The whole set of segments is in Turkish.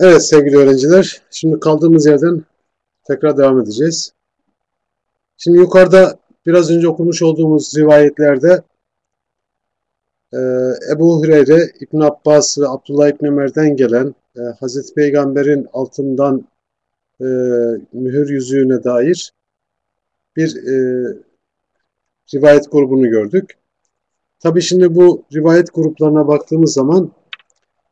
Evet sevgili öğrenciler, şimdi kaldığımız yerden tekrar devam edeceğiz. Şimdi yukarıda biraz önce okumuş olduğumuz rivayetlerde e, Ebu Hureyre, İbn Abbas ve Abdullah İbn Ömer'den gelen e, Hazreti Peygamber'in altından e, mühür yüzüğüne dair bir rivayet grubunu gördük. Tabi şimdi bu rivayet gruplarına baktığımız zaman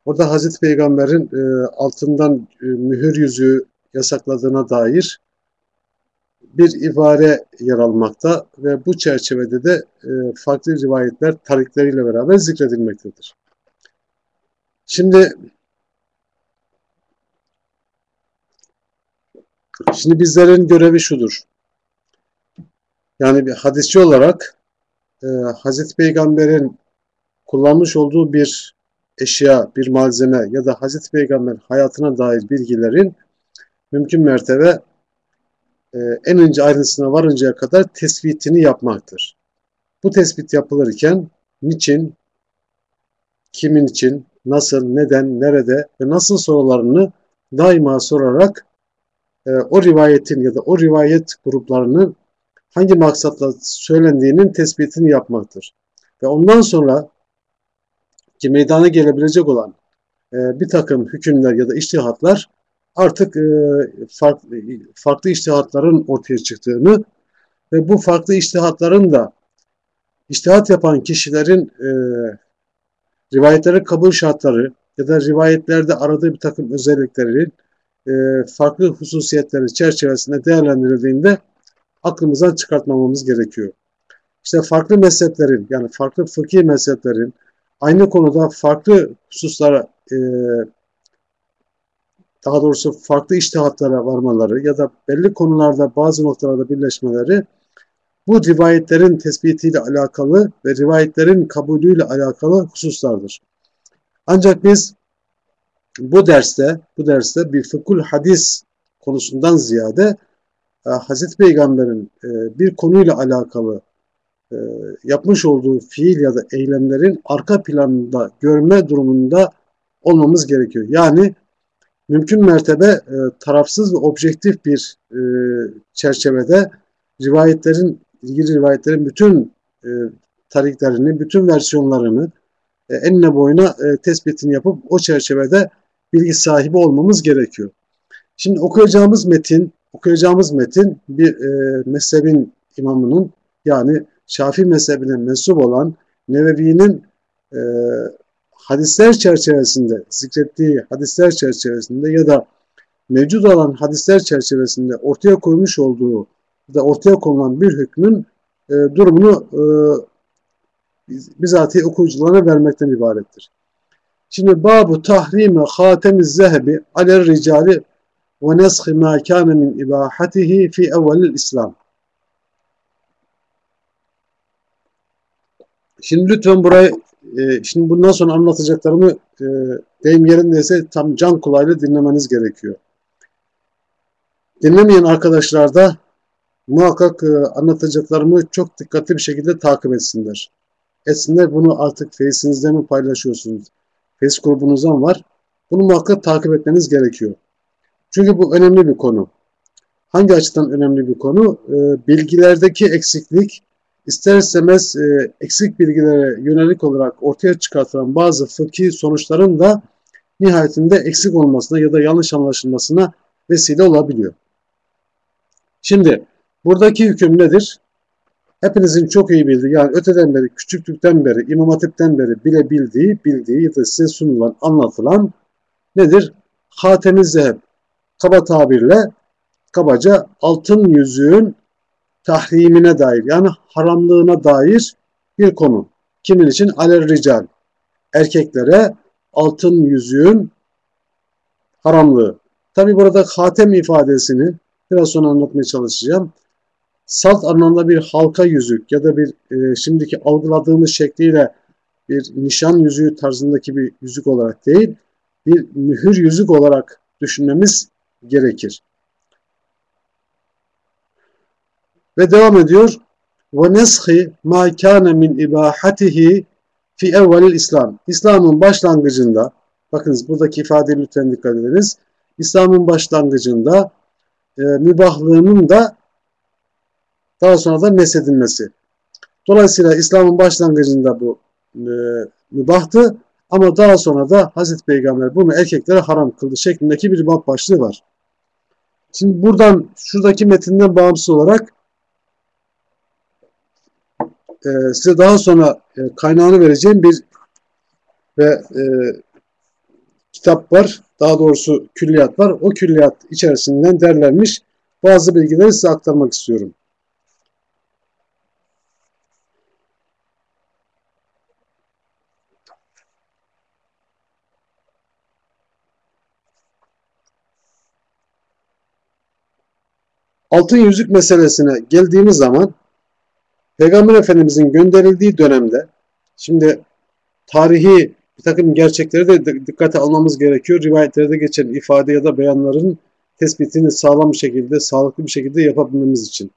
Orada Hazreti Peygamber'in e, altından e, mühür yüzüğü yasakladığına dair bir ibare yer almakta ve bu çerçevede de e, farklı rivayetler tarikleriyle beraber zikredilmektedir. Şimdi şimdi bizlerin görevi şudur. Yani bir hadisçi olarak e, Hazreti Peygamber'in kullanmış olduğu bir eşya, bir malzeme ya da Hazreti Peygamber hayatına dair bilgilerin mümkün mertebe e, en ince ayrıntısına varıncaya kadar tespitini yapmaktır. Bu tespit yapılırken niçin, kimin için, nasıl, neden, nerede ve nasıl sorularını daima sorarak e, o rivayetin ya da o rivayet gruplarının hangi maksatla söylendiğinin tespitini yapmaktır. Ve ondan sonra ki meydana gelebilecek olan e, bir takım hükümler ya da iştihatlar artık e, farklı, farklı iştihatların ortaya çıktığını ve bu farklı iştihatların da iştihat yapan kişilerin e, rivayetlerin kabul şartları ya da rivayetlerde aradığı bir takım özelliklerin e, farklı hususiyetleri çerçevesinde değerlendirildiğinde aklımızdan çıkartmamamız gerekiyor. İşte farklı mezheplerin yani farklı fıkhi mezheplerin aynı konuda farklı hususlara e, daha doğrusu farklı iştihatlara varmaları ya da belli konularda bazı noktalarda birleşmeleri bu rivayetlerin tespitiyle alakalı ve rivayetlerin kabulüyle alakalı hususlardır. Ancak biz bu derste bu derste bir fıkhul hadis konusundan ziyade e, Hazreti Peygamber'in e, bir konuyla alakalı e, yapmış olduğu fiil ya da eylemlerin arka planında görme durumunda olmamız gerekiyor. Yani mümkün mertebe e, tarafsız ve objektif bir e, çerçevede rivayetlerin, ilgili rivayetlerin bütün e, tariklerini, bütün versiyonlarını e, enine boyuna e, tespitini yapıp o çerçevede bilgi sahibi olmamız gerekiyor. Şimdi okuyacağımız metin, okuyacağımız metin bir e, mezhebin imamının yani Şafii mezhebine mensup olan Nevevi'nin e, hadisler çerçevesinde, zikrettiği hadisler çerçevesinde ya da mevcut olan hadisler çerçevesinde ortaya koymuş olduğu da ortaya konulan bir hükmün e, durumunu e, bizatihi okuyucularına vermekten ibarettir. Şimdi babu tahrimi hatemiz zehebi aler ricali ve neshi ma kana min ibahatihi fi evvelil İslam. Şimdi lütfen burayı e, şimdi bundan sonra anlatacaklarımı e, deyim yerindeyse tam can kulağıyla dinlemeniz gerekiyor. Dinlemeyen arkadaşlar da muhakkak e, anlatacaklarımı çok dikkatli bir şekilde takip etsinler. Etsinler bunu artık Face'inizde mi paylaşıyorsunuz? Face grubunuzdan var. Bunu muhakkak takip etmeniz gerekiyor. Çünkü bu önemli bir konu. Hangi açıdan önemli bir konu? E, bilgilerdeki eksiklik ister istemez e, eksik bilgilere yönelik olarak ortaya çıkartılan bazı fıkhi sonuçların da nihayetinde eksik olmasına ya da yanlış anlaşılmasına vesile olabiliyor. Şimdi buradaki hüküm nedir? Hepinizin çok iyi bildiği yani öteden beri, küçüklükten beri, İmam Hatip'ten beri bile bildiği, bildiği ya da size sunulan, anlatılan nedir? Hatem-i Zeheb. Kaba tabirle, kabaca altın yüzüğün tahrimine dair yani haramlığına dair bir konu. Kimin için? Aler rical. Erkeklere altın yüzüğün haramlığı. Tabi burada hatem ifadesini biraz sonra anlatmaya çalışacağım. Salt anlamda bir halka yüzük ya da bir e, şimdiki algıladığımız şekliyle bir nişan yüzüğü tarzındaki bir yüzük olarak değil, bir mühür yüzük olarak düşünmemiz gerekir. Ve devam ediyor. Ve neshi ma kana min ibahatihi fi evvelil İslam. İslam'ın başlangıcında Bakınız buradaki ifadeye lütfen dikkat ediniz. İslam'ın başlangıcında e, mübahlığının da daha sonra da nesedilmesi. Dolayısıyla İslam'ın başlangıcında bu e, mübahtı ama daha sonra da Hazreti Peygamber bunu erkeklere haram kıldı şeklindeki bir bab başlığı var. Şimdi buradan şuradaki metinden bağımsız olarak e, size daha sonra e, kaynağını vereceğim bir ve e, kitap var. Daha doğrusu külliyat var. O külliyat içerisinden derlenmiş bazı bilgileri size aktarmak istiyorum. Altın yüzük meselesine geldiğimiz zaman Peygamber Efendimizin gönderildiği dönemde şimdi tarihi bir takım gerçekleri de dikkate almamız gerekiyor. Rivayetlerde geçen ifade ya da beyanların tespitini sağlam bir şekilde, sağlıklı bir şekilde yapabilmemiz için.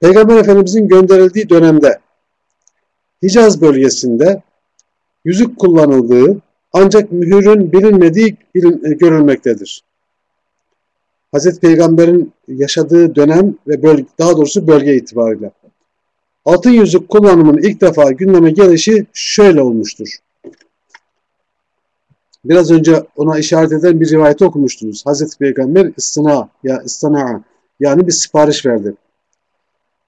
Peygamber Efendimizin gönderildiği dönemde Hicaz bölgesinde yüzük kullanıldığı ancak mühürün bilinmediği bilin, görülmektedir. Hazreti Peygamber'in yaşadığı dönem ve bölge, daha doğrusu bölge itibariyle. Altın yüzük kullanımının ilk defa gündeme gelişi şöyle olmuştur. Biraz önce ona işaret eden bir rivayeti okumuştunuz. Hazreti Peygamber istina ya istana yani bir sipariş verdi.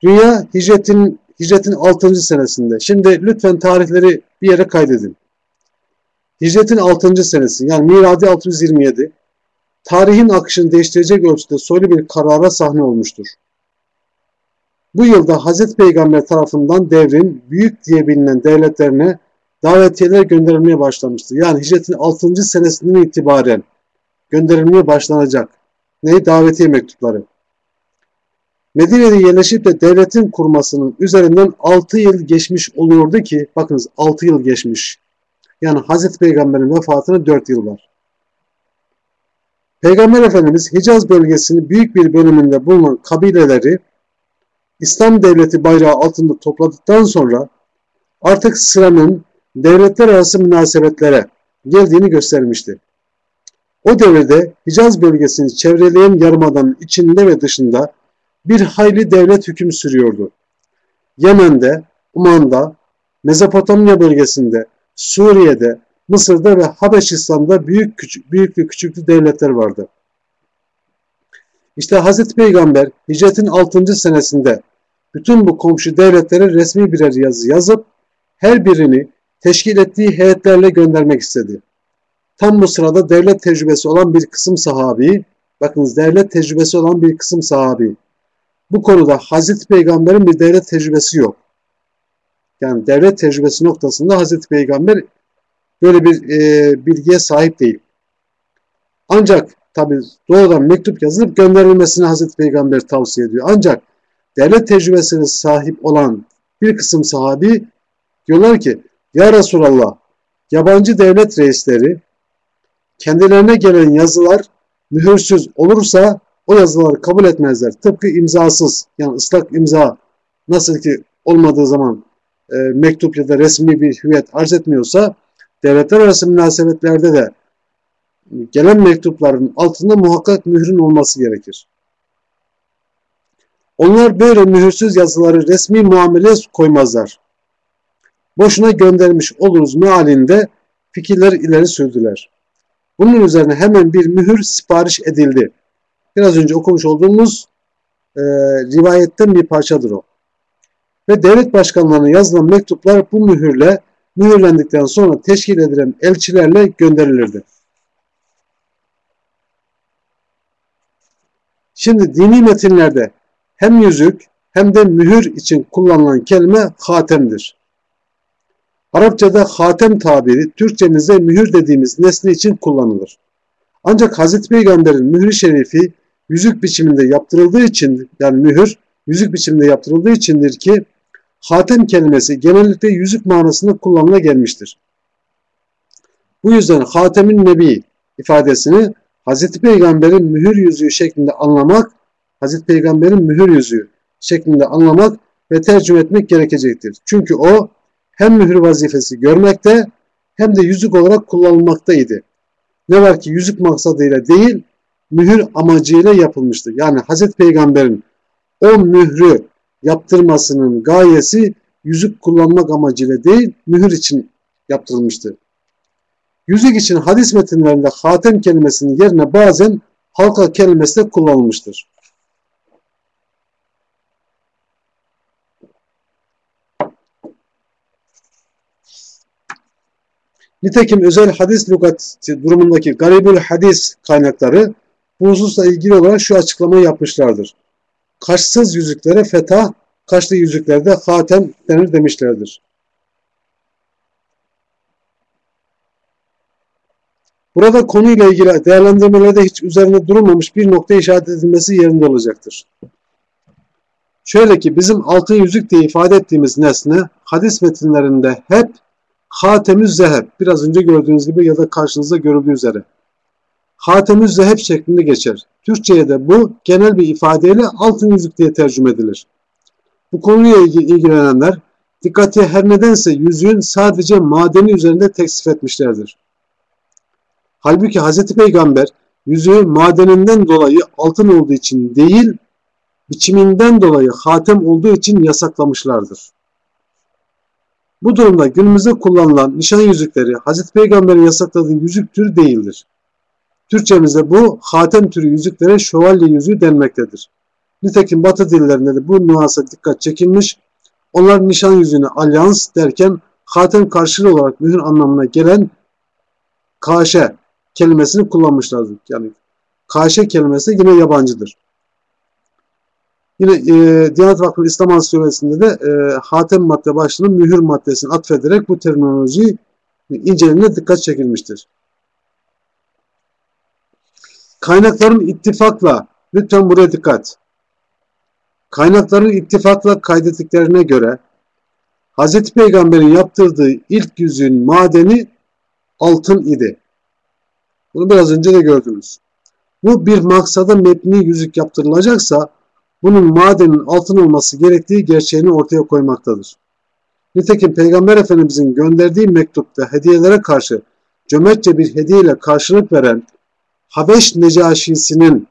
Dünya hicretin hicretin 6. senesinde. Şimdi lütfen tarihleri bir yere kaydedin. Hicretin 6. senesi yani miladi 627 tarihin akışını değiştirecek ölçüde soylu bir karara sahne olmuştur. Bu yılda Hazreti Peygamber tarafından devrin büyük diye bilinen devletlerine davetiyeler gönderilmeye başlamıştır. Yani hicretin 6. senesinden itibaren gönderilmeye başlanacak. Neyi? Davetiye mektupları. Medine'de yerleşip de devletin kurmasının üzerinden 6 yıl geçmiş oluyordu ki, bakınız 6 yıl geçmiş. Yani Hazreti Peygamber'in vefatına 4 yıl var. Peygamber Efendimiz Hicaz bölgesinin büyük bir bölümünde bulunan kabileleri İslam devleti bayrağı altında topladıktan sonra artık sıranın devletler arası münasebetlere geldiğini göstermişti. O devirde Hicaz bölgesini çevreleyen yarımadanın içinde ve dışında bir hayli devlet hüküm sürüyordu. Yemen'de, Uman'da, Mezopotamya bölgesinde, Suriye'de, Mısır'da ve Habeşistan'da büyük küçük, büyüklü küçüklü devletler vardı. İşte Hazreti Peygamber hicretin 6. senesinde bütün bu komşu devletlere resmi birer yazı yazıp her birini teşkil ettiği heyetlerle göndermek istedi. Tam bu sırada devlet tecrübesi olan bir kısım sahabi, bakınız devlet tecrübesi olan bir kısım sahabi. Bu konuda Hazreti Peygamber'in bir devlet tecrübesi yok. Yani devlet tecrübesi noktasında Hazreti Peygamber böyle bir e, bilgiye sahip değil. Ancak tabi doğrudan mektup yazılıp gönderilmesini Hazreti Peygamber tavsiye ediyor. Ancak devlet tecrübesine sahip olan bir kısım sahabi diyorlar ki Ya Resulallah yabancı devlet reisleri kendilerine gelen yazılar mühürsüz olursa o yazıları kabul etmezler. Tıpkı imzasız yani ıslak imza nasıl ki olmadığı zaman e, mektup ya da resmi bir hüviyet arz etmiyorsa devletler arası münasebetlerde de gelen mektupların altında muhakkak mührün olması gerekir. Onlar böyle mühürsüz yazıları resmi muameleye koymazlar. Boşuna göndermiş oluruz mealinde fikirler ileri sürdüler. Bunun üzerine hemen bir mühür sipariş edildi. Biraz önce okumuş olduğumuz e, rivayetten bir parçadır o. Ve devlet başkanlarına yazılan mektuplar bu mühürle mühürlendikten sonra teşkil edilen elçilerle gönderilirdi. Şimdi dini metinlerde hem yüzük hem de mühür için kullanılan kelime hatemdir. Arapçada hatem tabiri Türkçemizde mühür dediğimiz nesne için kullanılır. Ancak Hazreti Peygamber'in mührü şerifi yüzük biçiminde yaptırıldığı için yani mühür yüzük biçiminde yaptırıldığı içindir ki hatem kelimesi genellikle yüzük manasında kullanıla gelmiştir. Bu yüzden hatemin nebi ifadesini Hazreti Peygamber'in mühür yüzüğü şeklinde anlamak, Hazreti Peygamber'in mühür yüzüğü şeklinde anlamak ve tercüme etmek gerekecektir. Çünkü o hem mühür vazifesi görmekte hem de yüzük olarak kullanılmaktaydı. Ne var ki yüzük maksadıyla değil, mühür amacıyla yapılmıştı. Yani Hazreti Peygamber'in o mührü yaptırmasının gayesi yüzük kullanmak amacıyla değil, mühür için yaptırılmıştı. Yüzük için hadis metinlerinde hatem kelimesinin yerine bazen halka kelimesi de kullanılmıştır. Nitekim özel hadis lügati durumundaki garibül hadis kaynakları bu hususla ilgili olarak şu açıklamayı yapmışlardır. Kaşsız yüzüklere fetah, kaşlı yüzüklerde hatem denir demişlerdir. Burada konuyla ilgili değerlendirmelerde hiç üzerinde durulmamış bir nokta işaret edilmesi yerinde olacaktır. Şöyle ki bizim altın yüzük diye ifade ettiğimiz nesne hadis metinlerinde hep hatemüz zeheb biraz önce gördüğünüz gibi ya da karşınızda görüldüğü üzere hatemüz zeheb şeklinde geçer. Türkçe'ye de bu genel bir ifadeyle altın yüzük diye tercüme edilir. Bu konuyla ilgilenenler dikkati her nedense yüzüğün sadece madeni üzerinde teksif etmişlerdir. Halbuki Hz. Peygamber yüzüğü madeninden dolayı altın olduğu için değil, biçiminden dolayı hatem olduğu için yasaklamışlardır. Bu durumda günümüzde kullanılan nişan yüzükleri Hz. Peygamber'in yasakladığı yüzük türü değildir. Türkçemizde bu hatem türü yüzüklere şövalye yüzüğü denmektedir. Nitekim Batı dillerinde de bu nüansa dikkat çekilmiş. Onlar nişan yüzüğüne alyans derken hatem karşılığı olarak mühür anlamına gelen kaşe kelimesini kullanmışlardır. Yani kaşe kelimesi yine yabancıdır. Yine e, Diyanet Vakfı İslam Ansiklopedisi'nde de e, hatem madde başlığının mühür maddesini atfederek bu terminoloji incelimine dikkat çekilmiştir. Kaynakların ittifakla, lütfen buraya dikkat. Kaynakların ittifakla kaydettiklerine göre Hz. Peygamber'in yaptırdığı ilk yüzüğün madeni altın idi. Bunu biraz önce de gördünüz. Bu bir maksada mebni yüzük yaptırılacaksa bunun madenin altın olması gerektiği gerçeğini ortaya koymaktadır. Nitekim Peygamber Efendimizin gönderdiği mektupta hediyelere karşı cömertçe bir hediyeyle karşılık veren Habeş Necaşisi'nin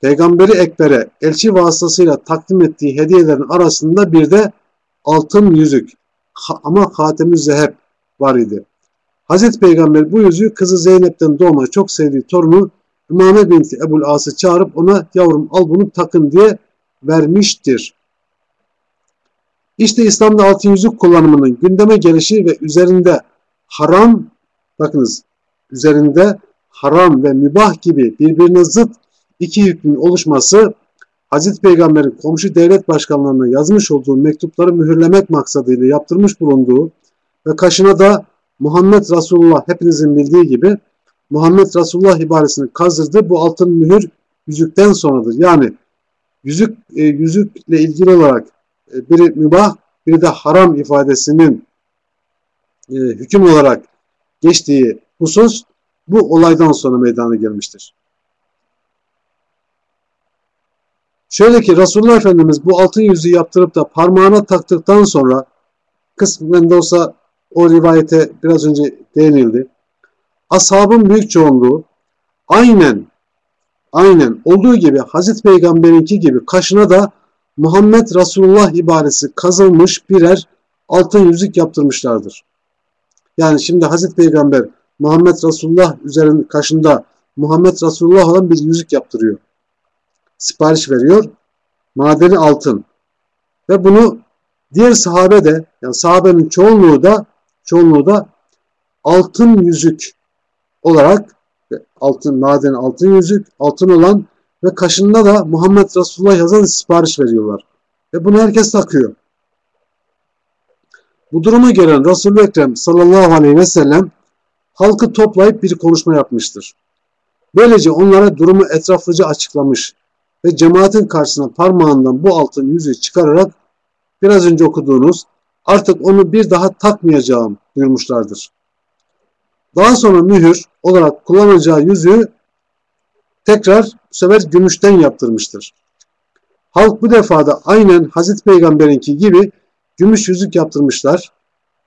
Peygamberi Ekber'e elçi vasıtasıyla takdim ettiği hediyelerin arasında bir de altın yüzük ama hatem zeheb var idi. Hazreti Peygamber bu yüzüğü kızı Zeynep'ten doğma çok sevdiği torunu Ümame binti Ebul As'ı çağırıp ona yavrum al bunu takın diye vermiştir. İşte İslam'da altın yüzük kullanımının gündeme gelişi ve üzerinde haram, bakınız üzerinde haram ve mübah gibi birbirine zıt iki hükmün oluşması Hazreti Peygamber'in komşu devlet başkanlarına yazmış olduğu mektupları mühürlemek maksadıyla yaptırmış bulunduğu ve kaşına da Muhammed Resulullah hepinizin bildiği gibi Muhammed Resulullah ibaresini kazdırdı. Bu altın mühür yüzükten sonradır. Yani yüzük e, yüzükle ilgili olarak e, biri mübah, biri de haram ifadesinin e, hüküm olarak geçtiği husus bu olaydan sonra meydana gelmiştir. Şöyle ki Resulullah Efendimiz bu altın yüzüğü yaptırıp da parmağına taktıktan sonra kısmen de olsa o rivayete biraz önce değinildi. Ashabın büyük çoğunluğu aynen aynen olduğu gibi Hazreti Peygamber'inki gibi kaşına da Muhammed Resulullah ibaresi kazılmış birer altın yüzük yaptırmışlardır. Yani şimdi Hazreti Peygamber Muhammed Resulullah üzerinin kaşında Muhammed Resulullah olan bir yüzük yaptırıyor. Sipariş veriyor. Madeni altın. Ve bunu diğer sahabe de yani sahabenin çoğunluğu da çoğunluğu da altın yüzük olarak altın maden altın yüzük altın olan ve kaşında da Muhammed Resulullah yazan sipariş veriyorlar. Ve bunu herkes takıyor. Bu duruma gelen Resulü Ekrem sallallahu aleyhi ve sellem halkı toplayıp bir konuşma yapmıştır. Böylece onlara durumu etraflıca açıklamış ve cemaatin karşısına parmağından bu altın yüzüğü çıkararak biraz önce okuduğunuz artık onu bir daha takmayacağım buyurmuşlardır. Daha sonra mühür olarak kullanacağı yüzüğü tekrar bu sefer gümüşten yaptırmıştır. Halk bu defada aynen Hazreti Peygamber'inki gibi gümüş yüzük yaptırmışlar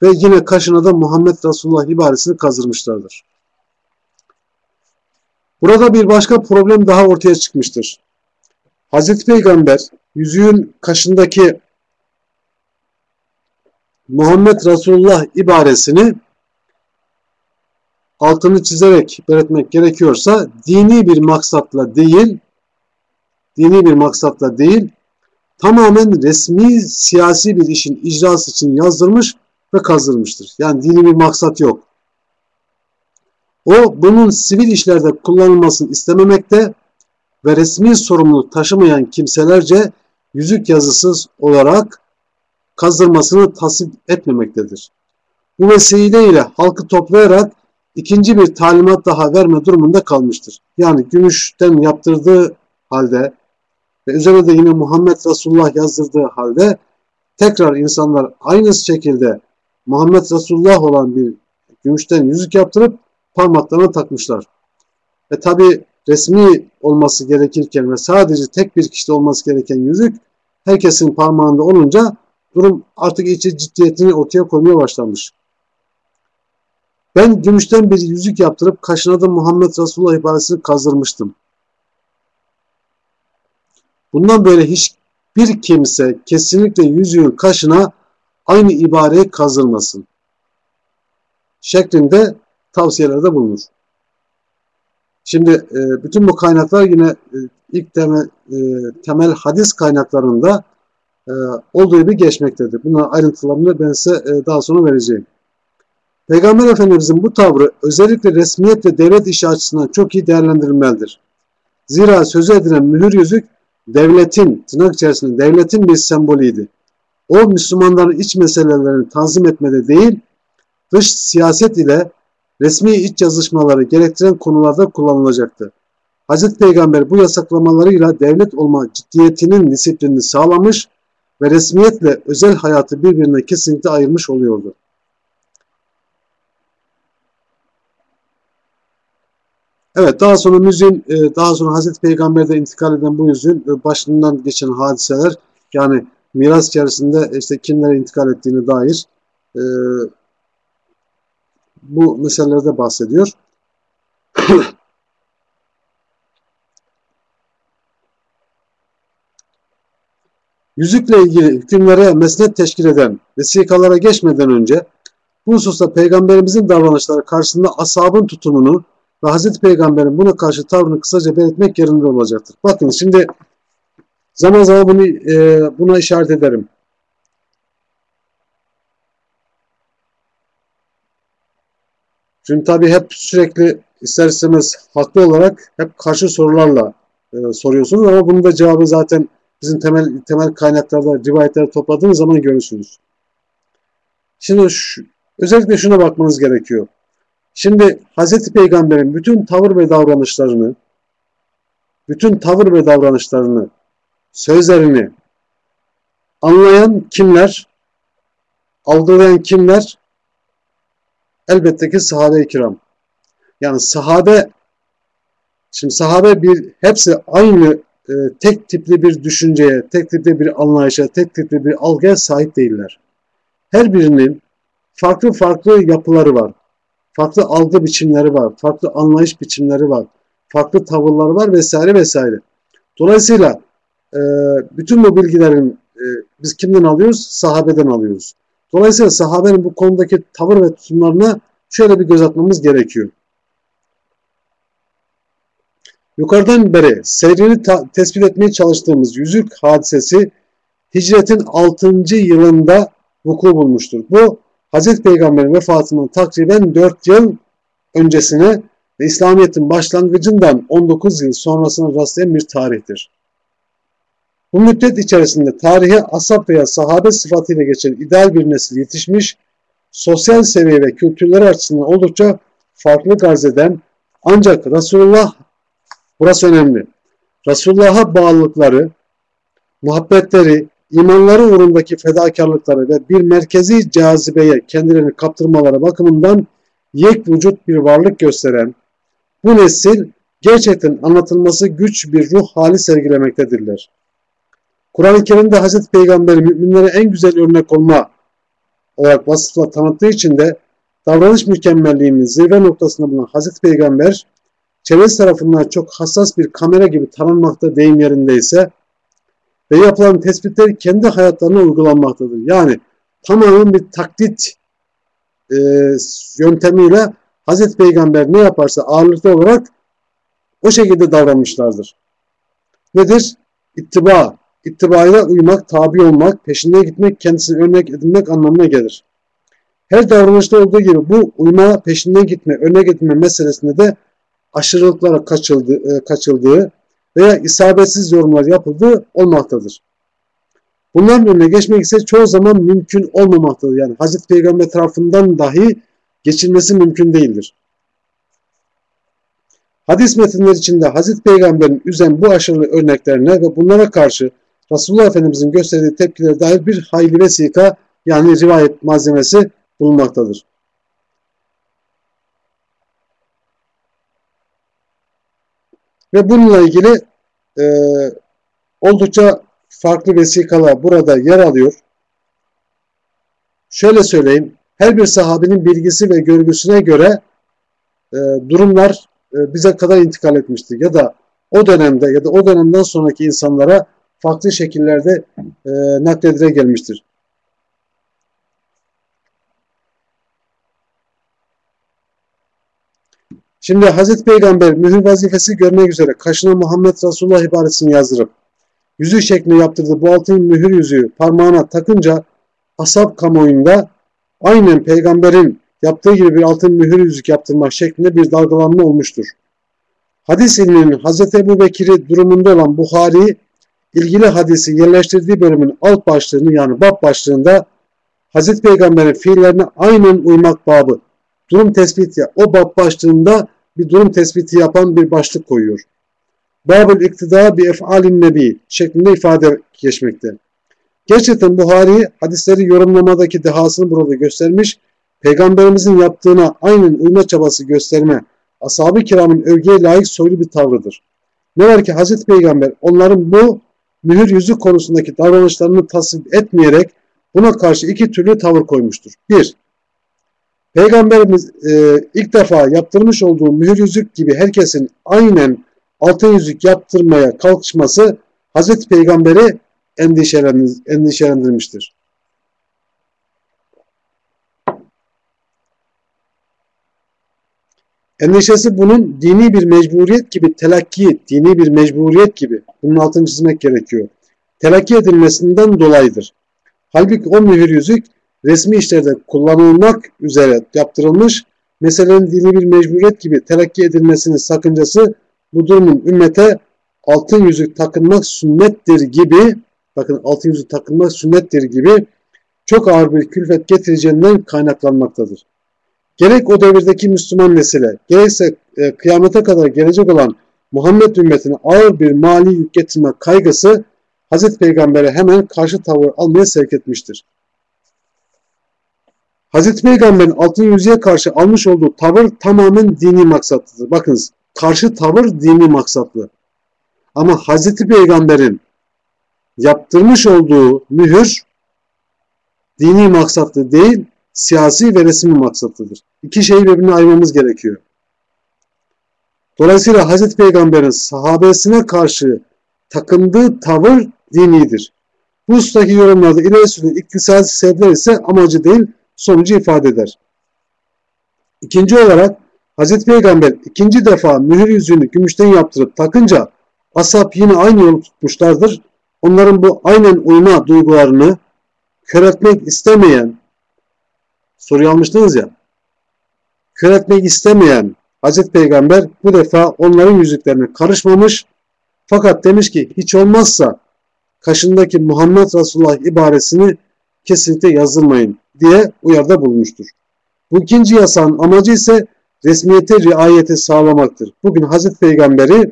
ve yine kaşına da Muhammed Resulullah ibaresini kazdırmışlardır. Burada bir başka problem daha ortaya çıkmıştır. Hazreti Peygamber yüzüğün kaşındaki Muhammed Resulullah ibaresini altını çizerek belirtmek gerekiyorsa dini bir maksatla değil dini bir maksatla değil tamamen resmi siyasi bir işin icrası için yazdırmış ve kazdırmıştır. Yani dini bir maksat yok. O bunun sivil işlerde kullanılmasını istememekte ve resmi sorumluluk taşımayan kimselerce yüzük yazısız olarak kazdırmasını tasvip etmemektedir. Bu vesileyle halkı toplayarak ikinci bir talimat daha verme durumunda kalmıştır. Yani gümüşten yaptırdığı halde ve üzerine de yine Muhammed Resulullah yazdırdığı halde tekrar insanlar aynı şekilde Muhammed Resulullah olan bir gümüşten yüzük yaptırıp parmaklarına takmışlar. Ve tabi resmi olması gerekirken ve sadece tek bir kişide olması gereken yüzük herkesin parmağında olunca durum artık içi ciddiyetini ortaya koymaya başlamış. Ben gümüşten bir yüzük yaptırıp kaşına da Muhammed Resulullah ibaresini kazdırmıştım. Bundan böyle hiçbir kimse kesinlikle yüzüğün kaşına aynı ibareyi kazdırmasın. Şeklinde tavsiyelerde bulunur. Şimdi e, bütün bu kaynaklar yine e, ilk temel, e, temel hadis kaynaklarında olduğu gibi geçmektedir. Bunun ayrıntılarını ben size daha sonra vereceğim. Peygamber Efendimizin bu tavrı özellikle resmiyet ve devlet işi açısından çok iyi değerlendirilmelidir. Zira sözü edilen mühür yüzük devletin, tırnak içerisinde devletin bir sembolüydü. O Müslümanların iç meselelerini tanzim etmede değil, dış siyaset ile resmi iç yazışmaları gerektiren konularda kullanılacaktı. Hz. Peygamber bu yasaklamalarıyla devlet olma ciddiyetinin disiplinini sağlamış ve resmiyetle özel hayatı birbirine kesinlikle ayırmış oluyordu. Evet daha sonra müziğin e, daha sonra Hazreti Peygamber'de intikal eden bu yüzün e, başından geçen hadiseler yani miras içerisinde işte kimlere intikal ettiğine dair e, bu meselelerde bahsediyor. Yüzükle ilgili hükümlere mesnet teşkil eden vesikalara geçmeden önce bu hususta peygamberimizin davranışları karşısında asabın tutumunu ve Hazreti Peygamber'in buna karşı tavrını kısaca belirtmek yerinde olacaktır. Bakın şimdi zaman zaman bunu, e, buna işaret ederim. Çünkü tabi hep sürekli ister istemez haklı olarak hep karşı sorularla e, soruyorsunuz ama bunun da cevabı zaten bizim temel temel kaynaklarda rivayetleri topladığınız zaman görürsünüz. Şimdi şu, özellikle şuna bakmanız gerekiyor. Şimdi Hazreti Peygamber'in bütün tavır ve davranışlarını bütün tavır ve davranışlarını sözlerini anlayan kimler algılayan kimler elbette ki sahabe-i kiram. Yani sahabe şimdi sahabe bir hepsi aynı e, tek tipli bir düşünceye, tek tipli bir anlayışa, tek tipli bir algıya sahip değiller. Her birinin farklı farklı yapıları var. Farklı algı biçimleri var. Farklı anlayış biçimleri var. Farklı tavırlar var vesaire vesaire. Dolayısıyla e, bütün bu bilgilerin e, biz kimden alıyoruz? Sahabeden alıyoruz. Dolayısıyla sahabenin bu konudaki tavır ve tutumlarına şöyle bir göz atmamız gerekiyor. Yukarıdan beri seyrini tespit etmeye çalıştığımız yüzük hadisesi hicretin 6. yılında vuku bulmuştur. Bu Hz. Peygamber'in vefatından takriben 4 yıl öncesine ve İslamiyet'in başlangıcından 19 yıl sonrasına rastlayan bir tarihtir. Bu müddet içerisinde tarihe asap veya sahabe sıfatıyla geçen ideal bir nesil yetişmiş, sosyal seviye ve kültürleri açısından oldukça farklı arz eden ancak Resulullah, burası önemli, Resulullah'a bağlılıkları, muhabbetleri, imanları uğrundaki fedakarlıkları ve bir merkezi cazibeye kendilerini kaptırmaları bakımından yek vücut bir varlık gösteren bu nesil gerçekten anlatılması güç bir ruh hali sergilemektedirler. Kur'an-ı Kerim'de Hazreti Peygamber müminlere en güzel örnek olma olarak vasıfla tanıttığı için de davranış mükemmelliğinin zirve noktasında bulunan Hazreti Peygamber çevresi tarafından çok hassas bir kamera gibi tanınmakta deyim yerindeyse ve yapılan tespitler kendi hayatlarına uygulanmaktadır. Yani tamamen bir taklit e, yöntemiyle Hazreti Peygamber ne yaparsa ağırlıklı olarak o şekilde davranmışlardır. Nedir? İttiba. İttibayla uymak, tabi olmak, peşinde gitmek, kendisini örnek edinmek anlamına gelir. Her davranışta olduğu gibi bu uyma, peşinden gitme, örnek edinme meselesinde de aşırılıklara kaçıldı, e, kaçıldığı veya isabetsiz yorumlar yapıldığı olmaktadır. Bunların önüne geçmek ise çoğu zaman mümkün olmamaktadır. Yani Hazreti Peygamber tarafından dahi geçilmesi mümkün değildir. Hadis metinleri içinde Hazreti Peygamber'in üzen bu aşırı örneklerine ve bunlara karşı Resulullah Efendimizin gösterdiği tepkilere dair bir hayli vesika yani rivayet malzemesi bulunmaktadır. Ve bununla ilgili e, oldukça farklı vesikalar burada yer alıyor. Şöyle söyleyeyim, her bir sahabinin bilgisi ve görgüsüne göre e, durumlar e, bize kadar intikal etmiştir. Ya da o dönemde ya da o dönemden sonraki insanlara farklı şekillerde e, nakledile gelmiştir. Şimdi Hazreti Peygamber mühür vazifesi görmek üzere kaşına Muhammed Resulullah ibaresini yazdırıp yüzü şeklinde yaptırdığı bu altın mühür yüzüğü parmağına takınca asab kamuoyunda aynen peygamberin yaptığı gibi bir altın mühür yüzük yaptırmak şeklinde bir dalgalanma olmuştur. Hadis ilminin Hz. Ebu Bekir'i durumunda olan Buhari ilgili hadisi yerleştirdiği bölümün alt başlığını yani bab başlığında Hz. Peygamber'in fiillerine aynen uymak babı durum tespiti o bab başlığında bir durum tespiti yapan bir başlık koyuyor. Babül iktida bi ef'alin nebi şeklinde ifade geçmekte. Gerçekten Buhari hadisleri yorumlamadaki dehasını burada göstermiş, Peygamberimizin yaptığına aynen uyma çabası gösterme, ashab-ı kiramın övgüye layık soylu bir tavrıdır. Ne var ki Hazreti Peygamber onların bu mühür yüzü konusundaki davranışlarını tasvip etmeyerek buna karşı iki türlü tavır koymuştur. Bir, Peygamberimiz e, ilk defa yaptırmış olduğu mühür yüzük gibi herkesin aynen altın yüzük yaptırmaya kalkışması Hazreti Peygamber'i endişelendirmiştir. Endişesi bunun dini bir mecburiyet gibi telakki, dini bir mecburiyet gibi bunun altını çizmek gerekiyor. Telakki edilmesinden dolayıdır. Halbuki o mühür yüzük resmi işlerde kullanılmak üzere yaptırılmış, meselenin dini bir mecburiyet gibi telakki edilmesinin sakıncası bu durumun ümmete altın yüzük takılmak sünnettir gibi bakın altın yüzük takılmak sünnettir gibi çok ağır bir külfet getireceğinden kaynaklanmaktadır. Gerek o devirdeki Müslüman nesile, gerekse e, kıyamete kadar gelecek olan Muhammed ümmetine ağır bir mali yük getirme kaygısı Hazreti Peygamber'e hemen karşı tavır almaya sevk etmiştir. Hazreti Peygamber'in altın yüzüğe karşı almış olduğu tavır tamamen dini maksatlıdır. Bakınız karşı tavır dini maksatlı. Ama Hazreti Peygamber'in yaptırmış olduğu mühür dini maksatlı değil, siyasi ve resmi maksatlıdır. İki şeyi birbirine ayırmamız gerekiyor. Dolayısıyla Hazreti Peygamber'in sahabesine karşı takındığı tavır dinidir. Bu ustaki yorumlarda ileri sürülen iktisadi sebepler ise amacı değil, sonucu ifade eder. İkinci olarak Hazreti Peygamber ikinci defa mühür yüzüğünü gümüşten yaptırıp takınca asap yine aynı yolu tutmuşlardır. Onların bu aynen uyma duygularını kör etmek istemeyen soruyu almıştınız ya kör etmek istemeyen Hazreti Peygamber bu defa onların yüzüklerine karışmamış fakat demiş ki hiç olmazsa kaşındaki Muhammed Resulullah ibaresini kesinlikle yazdırmayın diye uyarda bulmuştur. Bu ikinci yasağın amacı ise resmiyete riayeti sağlamaktır. Bugün Hazreti Peygamberi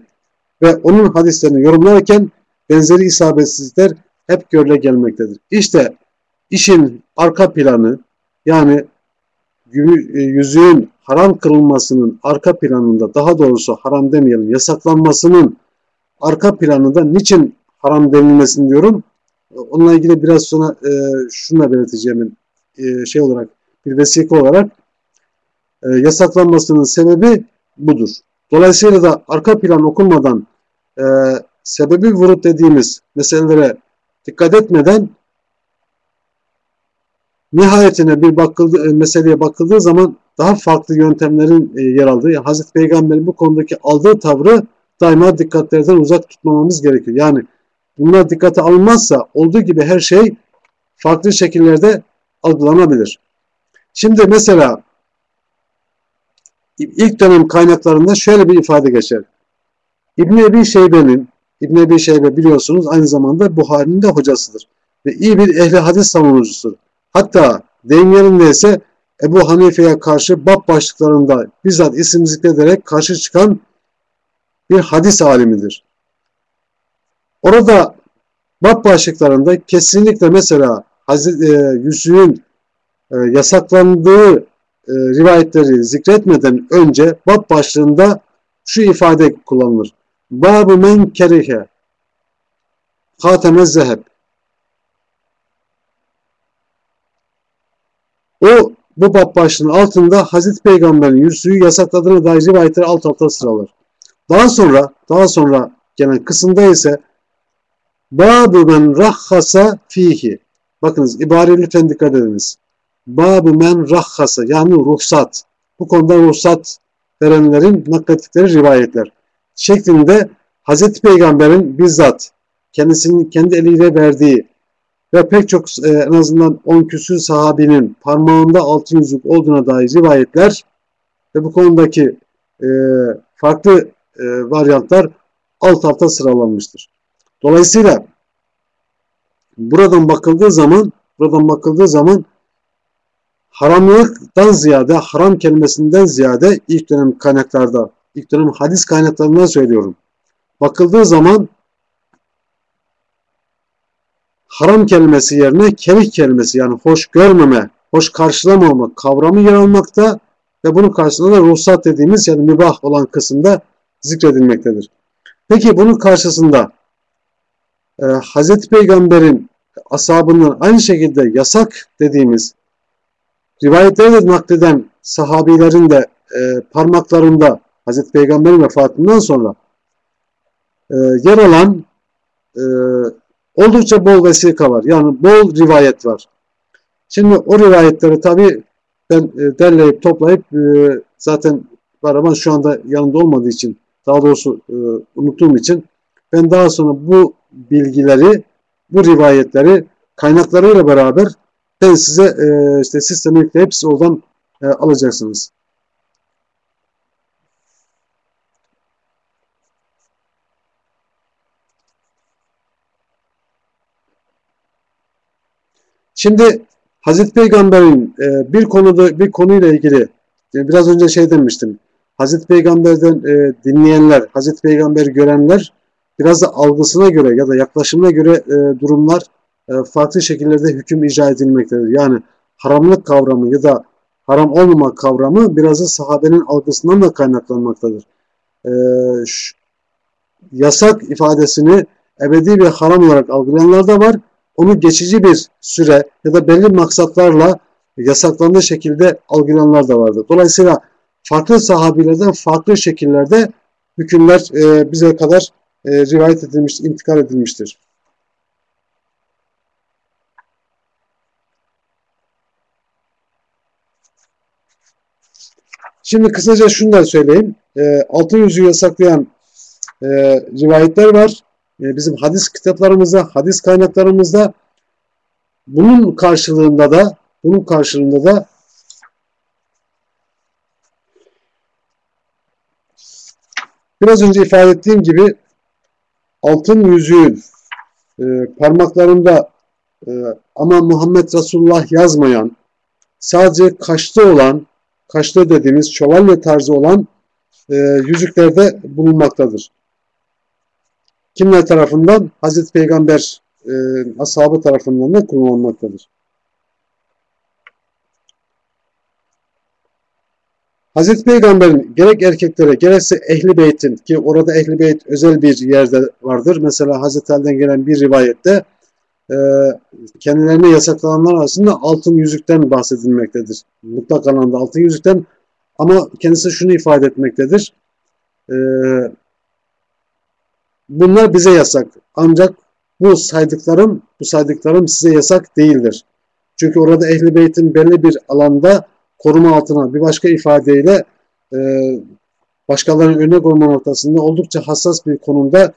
ve onun hadislerini yorumlarken benzeri isabetsizlikler hep görüle gelmektedir. İşte işin arka planı yani e, yüzüğün haram kılınmasının arka planında daha doğrusu haram demeyelim yasaklanmasının arka planında niçin haram denilmesini diyorum. Onunla ilgili biraz sonra e, şunu da belirteceğim. e, şey olarak bir vesika olarak e, yasaklanmasının sebebi budur. Dolayısıyla da arka plan okunmadan e, sebebi vurut dediğimiz meselelere dikkat etmeden nihayetine bir bakıldı, e, meseleye bakıldığı zaman daha farklı yöntemlerin e, yer aldığı, yani Hazreti Peygamber'in bu konudaki aldığı tavrı daima dikkatlerden uzak tutmamamız gerekiyor. Yani bunlar dikkate alınmazsa olduğu gibi her şey farklı şekillerde algılanabilir. Şimdi mesela ilk dönem kaynaklarında şöyle bir ifade geçer. İbn Ebi Şeybe'nin İbn Ebi Şeybe biliyorsunuz aynı zamanda Buhari'nin de hocasıdır ve iyi bir ehli hadis savunucusudur. Hatta deyim yerinde ise Ebu Hanife'ye karşı bab başlıklarında bizzat isim zikrederek karşı çıkan bir hadis alimidir. Orada bab başlıklarında kesinlikle mesela Hazreti e, Yusuf'un e, yasaklandığı e, rivayetleri zikretmeden önce bab başlığında şu ifade kullanılır. Babu men kerihe hatemez zeheb O bu bab başlığının altında Hazreti Peygamber'in yüzüğü yasakladığına dair rivayetleri alt alta sıralar. Daha sonra daha sonra gelen kısımda ise Babu men rahhasa fihi. Bakınız ibareye lütfen dikkat ediniz. Babu men rahhasa yani ruhsat. Bu konuda ruhsat verenlerin naklettikleri rivayetler. Şeklinde Hazreti Peygamber'in bizzat kendisinin kendi eliyle verdiği ve pek çok e, en azından 10 küsür sahabinin parmağında altın yüzük olduğuna dair rivayetler ve bu konudaki e, farklı e, varyantlar alt alta sıralanmıştır. Dolayısıyla buradan bakıldığı zaman buradan bakıldığı zaman haramlıktan ziyade haram kelimesinden ziyade ilk dönem kaynaklarda ilk dönem hadis kaynaklarından söylüyorum. Bakıldığı zaman haram kelimesi yerine kerih kelimesi yani hoş görmeme, hoş karşılamama kavramı yer almakta ve bunun karşısında da ruhsat dediğimiz yani mübah olan kısımda zikredilmektedir. Peki bunun karşısında e, Hz. Peygamber'in ashabından aynı şekilde yasak dediğimiz rivayetleri de nakleden sahabilerin de e, parmaklarında Hz. Peygamber'in vefatından sonra e, yer alan e, oldukça bol vesika var. Yani bol rivayet var. Şimdi o rivayetleri tabi ben e, derleyip toplayıp e, zaten Karaman şu anda yanında olmadığı için daha doğrusu e, unuttuğum için ben daha sonra bu bilgileri bu rivayetleri kaynaklarıyla beraber ben size işte sisteme yükleyip siz oradan alacaksınız. Şimdi Hazreti Peygamber'in e, bir konuda bir konuyla ilgili e, biraz önce şey demiştim. Hazreti Peygamber'den e, dinleyenler, Hazreti Peygamber'i görenler biraz da algısına göre ya da yaklaşımına göre e, durumlar e, farklı şekillerde hüküm icra edilmektedir. Yani haramlık kavramı ya da haram olmama kavramı biraz da sahabenin algısından da kaynaklanmaktadır. E, şu, yasak ifadesini ebedi bir haram olarak algılayanlar da var onu geçici bir süre ya da belli maksatlarla yasaklandığı şekilde algılayanlar da vardı. Dolayısıyla farklı sahabilerden farklı şekillerde hükümler e, bize kadar e, rivayet edilmiş, intikal edilmiştir. Şimdi kısaca şunu da söyleyeyim. E, altın yüzüğü yasaklayan e, rivayetler var. E, bizim hadis kitaplarımızda, hadis kaynaklarımızda bunun karşılığında da bunun karşılığında da biraz önce ifade ettiğim gibi altın yüzüğün e, parmaklarında e, ama Muhammed Resulullah yazmayan sadece kaşlı olan kaşlı dediğimiz şövalye tarzı olan e, yüzüklerde bulunmaktadır. Kimler tarafından? Hazreti Peygamber e, ashabı tarafından da kullanılmaktadır. Hazreti Peygamber'in gerek erkeklere gerekse ehli beytin ki orada ehli beyt özel bir yerde vardır. Mesela Hazreti Ali'den gelen bir rivayette e, kendilerine yasaklananlar arasında altın yüzükten bahsedilmektedir. Mutlak anlamda altın yüzükten ama kendisi şunu ifade etmektedir. E, bunlar bize yasak. Ancak bu saydıklarım, bu saydıklarım size yasak değildir. Çünkü orada Ehli Beyt'in belli bir alanda koruma altına bir başka ifadeyle e, başkalarının örnek olma noktasında oldukça hassas bir konumda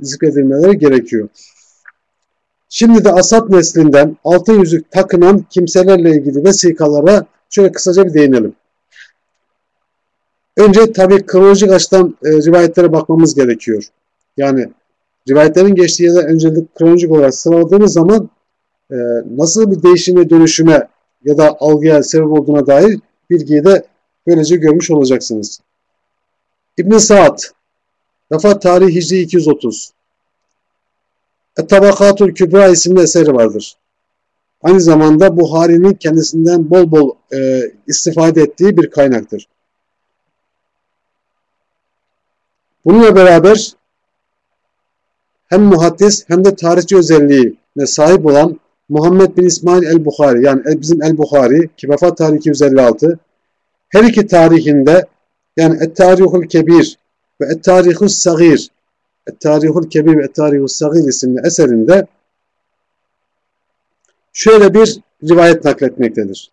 zikredilmeleri gerekiyor. Şimdi de Asap neslinden altın yüzük takınan kimselerle ilgili vesikalara şöyle kısaca bir değinelim. Önce tabi kronolojik açıdan e, rivayetlere bakmamız gerekiyor. Yani rivayetlerin geçtiği yerden öncelik kronolojik olarak sıraladığımız zaman e, nasıl bir değişime, dönüşüme ya da algıya sebep olduğuna dair bilgiyi de böylece görmüş olacaksınız. İbn Saad Vefat tarihi Hicri 230 Tabakatul Kübra isimli eseri vardır. Aynı zamanda Buhari'nin kendisinden bol bol e, istifade ettiği bir kaynaktır. Bununla beraber hem muhaddis hem de tarihçi özelliğine sahip olan Muhammed bin İsmail el-Bukhari yani bizim el-Bukhari ki vefat tarihi 256 her iki tarihinde yani Et-Tarihul Kebir ve Et-Tarihus Sagir Et-Tarihul Kebir ve Et-Tarihus Sagir isimli eserinde şöyle bir rivayet nakletmektedir.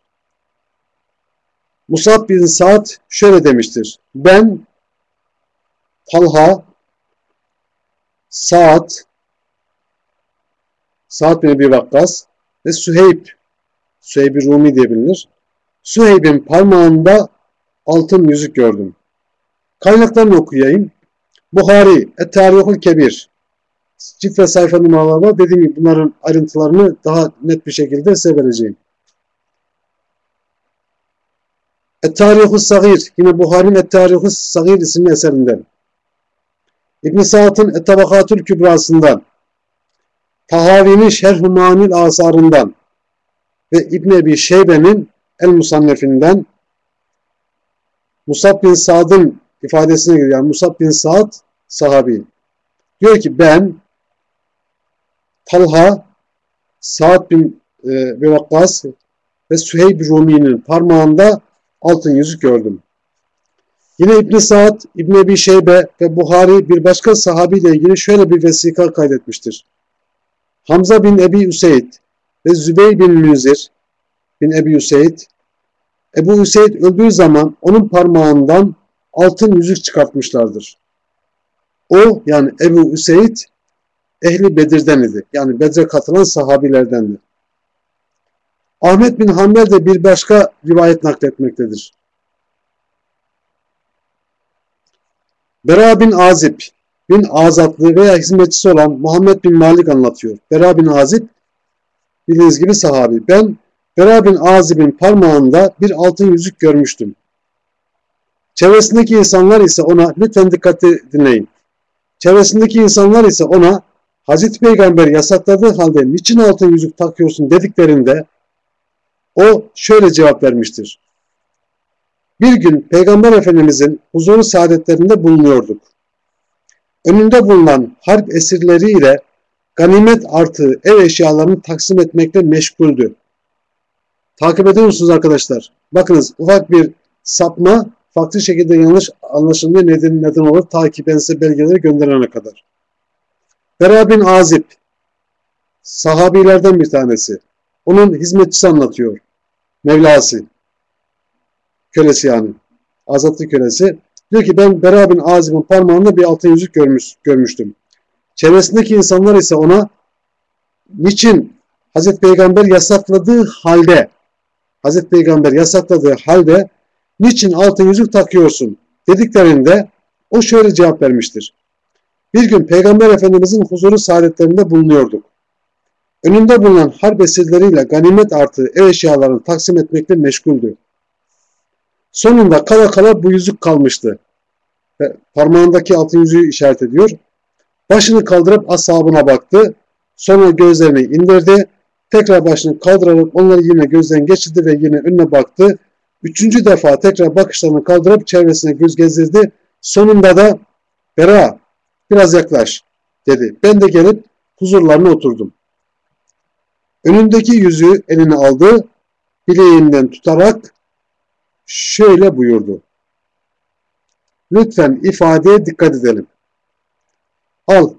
Musab bin Sa'd şöyle demiştir. Ben Talha Sa'd Sa'd bin Ebi Vakkas ve Süheyb Süheyb Rumi diye bilinir. Süheyb'in parmağında altın yüzük gördüm. Kaynaklarını okuyayım. Buhari, Et-Tarihul Kebir. Cilt ve sayfa numaralarına dediğim gibi bunların ayrıntılarını daha net bir şekilde size vereceğim. Et-Tarihus Sagir, yine Buhari'nin Et-Tarihus Sagir isimli eserinden. İbn Sa'd'ın Et-Tabakatül Kübrasından, Tahavi'nin Şerh-ü Manil Asarından ve İbn Ebi Şeybe'nin El-Musannefinden Musab bin Sa'd'ın ifadesine göre yani Musab bin Sa'd sahabi. Diyor ki ben Talha, Sa'd bin e, Vakkas ve Süheyb Rumi'nin parmağında altın yüzük gördüm. Yine İbn Sa'd, İbn Ebi Şeybe ve Buhari bir başka sahabiyle ilgili şöyle bir vesika kaydetmiştir. Hamza bin Ebi Üseyd ve Zübey bin Müzir bin Ebi Üseyd Ebu Hüseyin öldüğü zaman onun parmağından altın yüzük çıkartmışlardır. O yani Ebu Hüseyin ehli Bedir'den idi. Yani Bedre katılan sahabilerdendi. Ahmet bin Hanbel de bir başka rivayet nakletmektedir. Bera bin Azib bin Azatlı veya hizmetçisi olan Muhammed bin Malik anlatıyor. Bera bin Azib bildiğiniz gibi sahabi. Ben Bera bin Azib'in parmağında bir altın yüzük görmüştüm. Çevresindeki insanlar ise ona, lütfen dikkatli dinleyin. Çevresindeki insanlar ise ona Hazreti Peygamber yasakladığı halde niçin altın yüzük takıyorsun dediklerinde o şöyle cevap vermiştir. Bir gün Peygamber Efendimizin huzuru saadetlerinde bulunuyorduk. Önünde bulunan harp esirleriyle ganimet artı ev eşyalarını taksim etmekle meşguldü. Takip ediyor musunuz arkadaşlar? Bakınız ufak bir sapma farklı şekilde yanlış anlaşılmaya neden, neden olur. Takip ben size belgeleri gönderene kadar. Bera bin Azib sahabilerden bir tanesi. Onun hizmetçisi anlatıyor. Mevlası. Kölesi yani. Azatlı kölesi. Diyor ki ben Bera bin Azib'in parmağında bir altın yüzük görmüş, görmüştüm. Çevresindeki insanlar ise ona niçin Hazreti Peygamber yasakladığı halde Hazreti Peygamber yasakladığı halde niçin altın yüzük takıyorsun dediklerinde o şöyle cevap vermiştir. Bir gün Peygamber Efendimizin huzuru saadetlerinde bulunuyorduk. Önünde bulunan harp esirleriyle ganimet artı ev eşyalarını taksim etmekle meşguldü. Sonunda kala kala bu yüzük kalmıştı. Ve parmağındaki altın yüzüğü işaret ediyor. Başını kaldırıp ashabına baktı. Sonra gözlerini indirdi Tekrar başını kaldırarak onları yine gözden geçirdi ve yine önüne baktı. Üçüncü defa tekrar bakışlarını kaldırıp çevresine göz gezdirdi. Sonunda da Bera biraz yaklaş dedi. Ben de gelip huzurlarına oturdum. Önündeki yüzüğü eline aldı, bileğinden tutarak şöyle buyurdu. Lütfen ifadeye dikkat edelim. Al,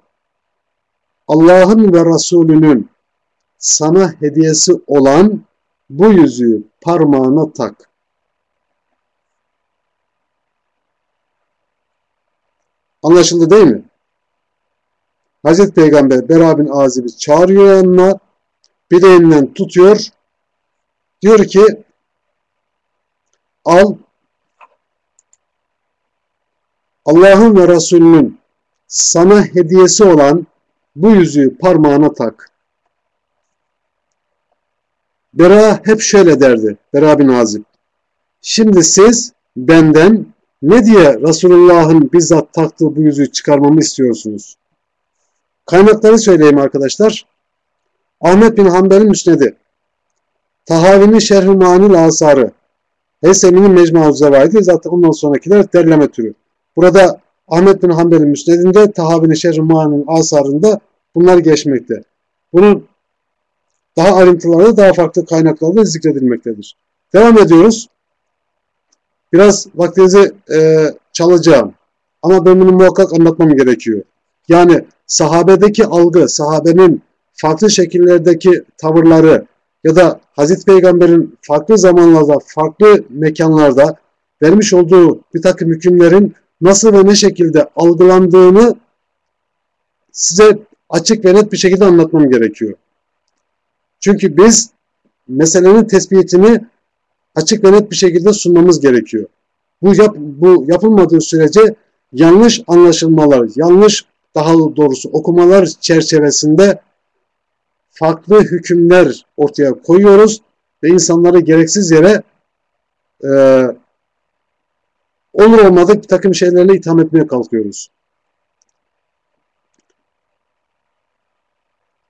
Allah'ın ve Resulünün sana hediyesi olan bu yüzüğü parmağına tak. Anlaşıldı değil mi? Hazreti Peygamber Bera bin Azib'i çağırıyor yanına, bileğinden tutuyor, diyor ki al Allah'ın ve Resulünün sana hediyesi olan bu yüzüğü parmağına tak. Bera hep şöyle derdi. Bera bin Azib. Şimdi siz benden ne diye Resulullah'ın bizzat taktığı bu yüzüğü çıkarmamı istiyorsunuz? Kaynakları söyleyeyim arkadaşlar. Ahmet bin Hanbel'in müsnedi. Tahavi'nin Şerh-i Manil Asarı. Heysemi'nin Mecmu-u Zevaydi. Zaten ondan sonrakiler derleme türü. Burada Ahmet bin Hanbel'in müsnedinde Tahavi'nin Şerh-i Manil Asarı'nda bunlar geçmekte. Bunun daha ayrıntıları daha farklı kaynaklarda zikredilmektedir. Devam ediyoruz. Biraz vaktinizi e, çalacağım. Ama ben bunu muhakkak anlatmam gerekiyor. Yani sahabedeki algı, sahabenin farklı şekillerdeki tavırları ya da Hazreti Peygamber'in farklı zamanlarda, farklı mekanlarda vermiş olduğu bir takım hükümlerin nasıl ve ne şekilde algılandığını size açık ve net bir şekilde anlatmam gerekiyor. Çünkü biz meselenin tespitini açık ve net bir şekilde sunmamız gerekiyor. Bu, yap, bu yapılmadığı sürece yanlış anlaşılmalar, yanlış daha doğrusu okumalar çerçevesinde farklı hükümler ortaya koyuyoruz ve insanları gereksiz yere e, olur olmadık bir takım şeylerle itham etmeye kalkıyoruz.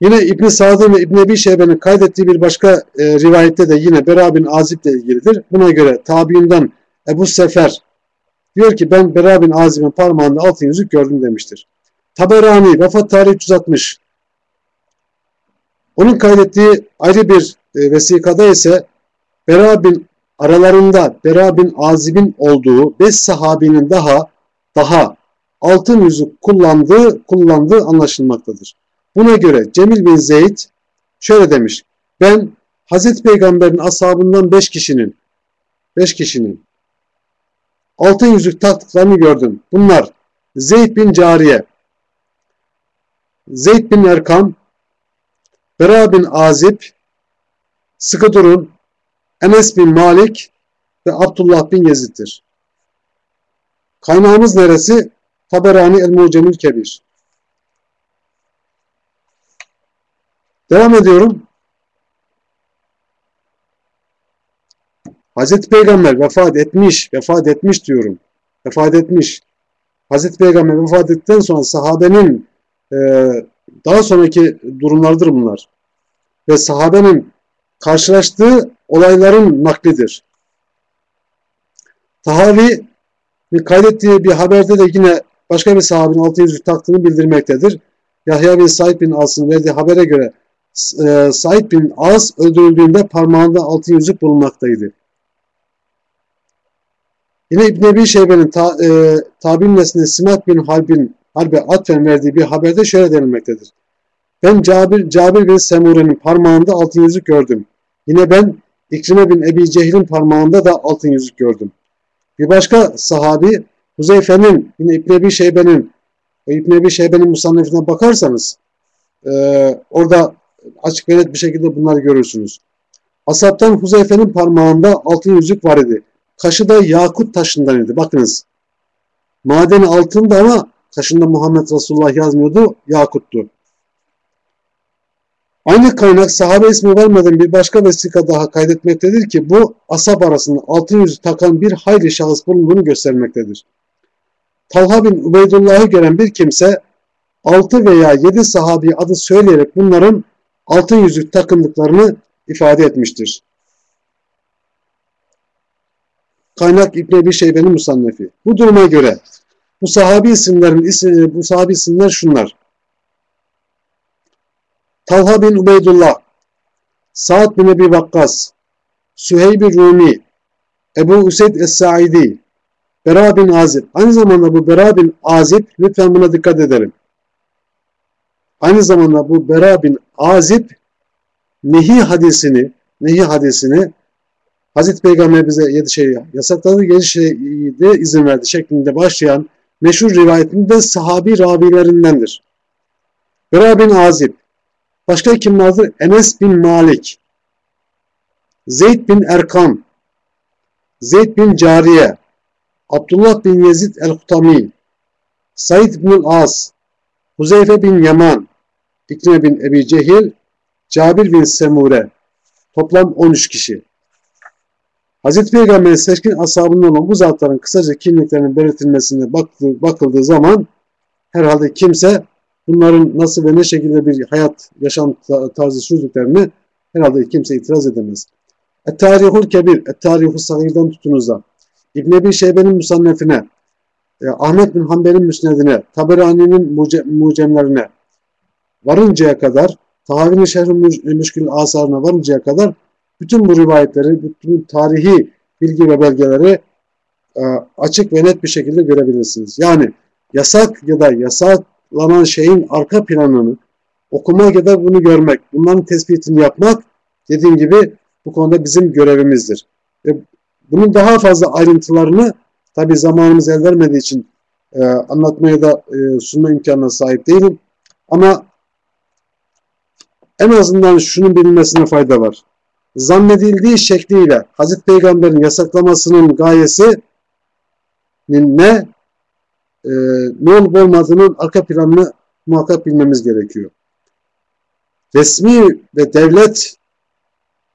Yine İbn Sa'd'ın ve İbn Ebi Şeybe'nin kaydettiği bir başka e, rivayette de yine Bera bin ile ilgilidir. Buna göre tabiinden Ebu Sefer diyor ki ben Bera bin Azib'in parmağında altın yüzük gördüm demiştir. Taberani vefat tarihi 360. Onun kaydettiği ayrı bir e, vesikada ise Bera bin aralarında Bera bin Azib'in olduğu 5 sahabinin daha daha altın yüzük kullandığı kullandığı anlaşılmaktadır. Buna göre Cemil bin Zeyd şöyle demiş. Ben Hazreti Peygamber'in ashabından 5 kişinin 5 kişinin altın yüzük taktıklarını gördüm. Bunlar Zeyd bin Cariye, Zeyd bin Erkam, Bera bin Azib, sıkı durun, Enes bin Malik ve Abdullah bin Yezid'dir. Kaynağımız neresi? Taberani El-Mucemül Kebir. Devam ediyorum. Hazreti Peygamber vefat etmiş, vefat etmiş diyorum. Vefat etmiş. Hazreti Peygamber vefat ettikten sonra sahabenin e, daha sonraki durumlardır bunlar. Ve sahabenin karşılaştığı olayların naklidir. Tahavi kaydettiği bir haberde de yine başka bir sahabenin altı yüzük taktığını bildirmektedir. Yahya bin Said bin As'ın verdiği habere göre e, Said bin As öldürüldüğünde parmağında altın yüzük bulunmaktaydı. Yine İbn Ebi Şeybe'nin ta, e, tabi'in nesline Simat bin Halbin Harbe atfen verdiği bir haberde şöyle denilmektedir. Ben Cabir, Cabir bin Semure'nin parmağında altın yüzük gördüm. Yine ben İkrime bin Ebi Cehil'in parmağında da altın yüzük gördüm. Bir başka sahabi Huzeyfe'nin yine İbn Ebi Şeybe'nin İbn Ebi Şeybe'nin musannefine bakarsanız e, orada açık ve net bir şekilde bunları görürsünüz. Asaptan Huzeyfe'nin parmağında altın yüzük var idi. Kaşı da yakut taşından idi. Bakınız. Madeni altında ama kaşında Muhammed Resulullah yazmıyordu. Yakuttu. Aynı kaynak sahabe ismi vermeden bir başka vesika daha kaydetmektedir ki bu asap arasında altın yüzü takan bir hayli şahıs bulunduğunu göstermektedir. Talha bin Ubeydullah'ı gören bir kimse 6 veya 7 sahabi adı söyleyerek bunların altın yüzük takındıklarını ifade etmiştir. Kaynak İbn Ebi Şeybe'nin musannefi. Bu duruma göre bu sahabi isimlerin isim, bu sahabi isimler şunlar. Talha bin Ubeydullah, Sa'd bin Ebi Vakkas, Süheyb Rumi, Ebu Üseyd Es-Saidi, Bera bin Azib. Aynı zamanda bu Bera bin Azib, lütfen buna dikkat edelim. Aynı zamanda bu Bera bin Azib, nehi hadisini, nehi hadisini Hazreti Peygamber bize yedi şey yasakladı, yedi şeyde izin verdi şeklinde başlayan meşhur rivayetinde sahabi ravilerindendir. Bera bin Azib. Başka kim vardır? Enes bin Malik. Zeyd bin Erkam. Zeyd bin Cariye. Abdullah bin Yezid el-Hutami. Said bin As. Huzeyfe bin Yaman. İkrime bin Ebi Cehil. Cabir bin Semure. Toplam 13 kişi. Hazreti Peygamber'in seçkin ashabından olan bu zatların kısaca kimliklerinin belirtilmesine bakıldığı zaman herhalde kimse bunların nasıl ve ne şekilde bir hayat, yaşam tarzı sürdüklerini herhalde kimse itiraz edemez. Et-Tarihul Kebir, Et-Tarihul Sagir'den tutunuz da İbn Ebi Şeybe'nin musannefine, e, Ahmet bin Hanbel'in müsnedine, Taberani'nin muce, mucemlerine varıncaya kadar, Tahavini Şerh-i Müşkül Asarına varıncaya kadar bütün bu rivayetleri, bütün tarihi bilgi ve belgeleri e, açık ve net bir şekilde görebilirsiniz. Yani yasak ya da yasaklanan şeyin arka planını okumak ya da bunu görmek, bunların tespitini yapmak dediğim gibi bu konuda bizim görevimizdir. Ve bunun daha fazla ayrıntılarını tabi zamanımız el vermediği için e, anlatmaya da e, sunma imkanına sahip değilim. Ama en azından şunun bilinmesine fayda var zannedildiği şekliyle Hazreti Peygamber'in yasaklamasının gayesi ne e, ne olup olmadığının arka planını muhakkak bilmemiz gerekiyor. Resmi ve devlet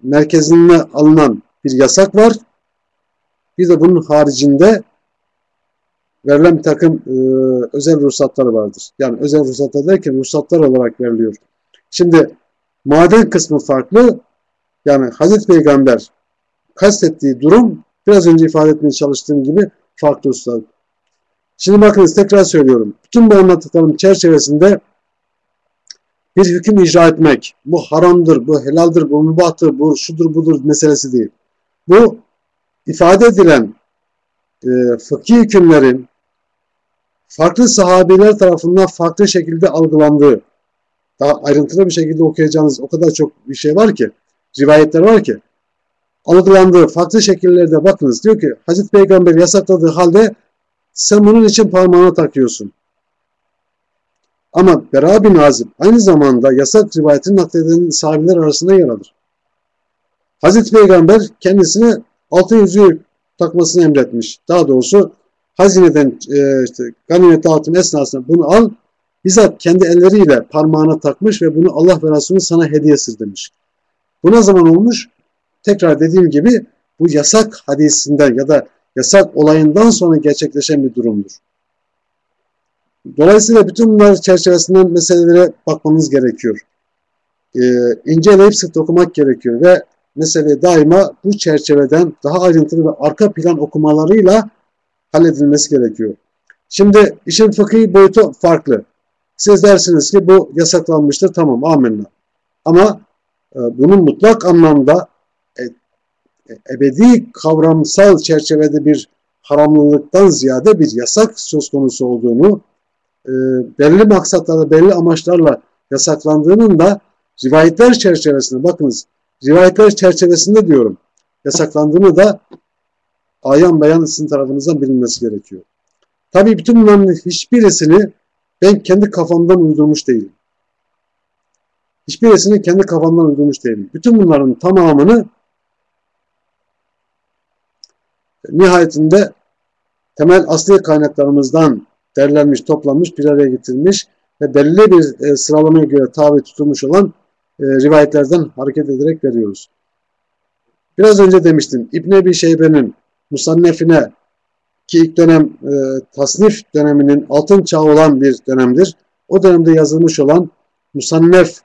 merkezine alınan bir yasak var. Bir de bunun haricinde verilen bir takım e, özel ruhsatları vardır. Yani özel ruhsatlar derken ruhsatlar olarak veriliyor. Şimdi maden kısmı farklı, yani Hazreti Peygamber kastettiği durum biraz önce ifade etmeye çalıştığım gibi farklı hususlar. Şimdi bakınız tekrar söylüyorum. Bütün bu anlattıklarım çerçevesinde bir hüküm icra etmek, bu haramdır, bu helaldir, bu mübahtır, bu şudur budur meselesi değil. Bu ifade edilen e, fıkhi hükümlerin farklı sahabeler tarafından farklı şekilde algılandığı, daha ayrıntılı bir şekilde okuyacağınız o kadar çok bir şey var ki, rivayetler var ki algılandığı farklı şekillerde bakınız. Diyor ki Hazreti Peygamber yasakladığı halde sen bunun için parmağına takıyorsun. Ama Bera bin aynı zamanda yasak rivayetin nakleden sahibiler arasında yer alır. Hazreti Peygamber kendisine altın yüzüğü takmasını emretmiş. Daha doğrusu hazineden e, işte, ganimet dağıtım esnasında bunu al, bizzat kendi elleriyle parmağına takmış ve bunu Allah ve Resulü sana hediyesiz demiş. Bu ne zaman olmuş? Tekrar dediğim gibi bu yasak hadisinden ya da yasak olayından sonra gerçekleşen bir durumdur. Dolayısıyla bütün bunlar çerçevesinden meselelere bakmanız gerekiyor. Ee, inceleyip sık okumak gerekiyor ve mesele daima bu çerçeveden daha ayrıntılı ve arka plan okumalarıyla halledilmesi gerekiyor. Şimdi işin fıkhi boyutu farklı. Siz dersiniz ki bu yasaklanmıştır tamam amenna. Ama bunun mutlak anlamda e, e, ebedi kavramsal çerçevede bir haramlılıktan ziyade bir yasak söz konusu olduğunu, e, belli maksatlarla, belli amaçlarla yasaklandığının da rivayetler çerçevesinde, bakınız rivayetler çerçevesinde diyorum, yasaklandığını da ayan beyan sizin tarafınızdan bilinmesi gerekiyor. Tabii bütün bunların hiçbirisini ben kendi kafamdan uydurmuş değilim. Hiçbirisini kendi kafamdan uydurmuş değilim. Bütün bunların tamamını nihayetinde temel asli kaynaklarımızdan derlenmiş, toplanmış, bir araya getirilmiş ve belli bir e, sıralamaya göre tabi tutulmuş olan e, rivayetlerden hareket ederek veriyoruz. Biraz önce demiştim İbn Ebi Şeybe'nin musannefine ki ilk dönem e, tasnif döneminin altın çağı olan bir dönemdir. O dönemde yazılmış olan musannef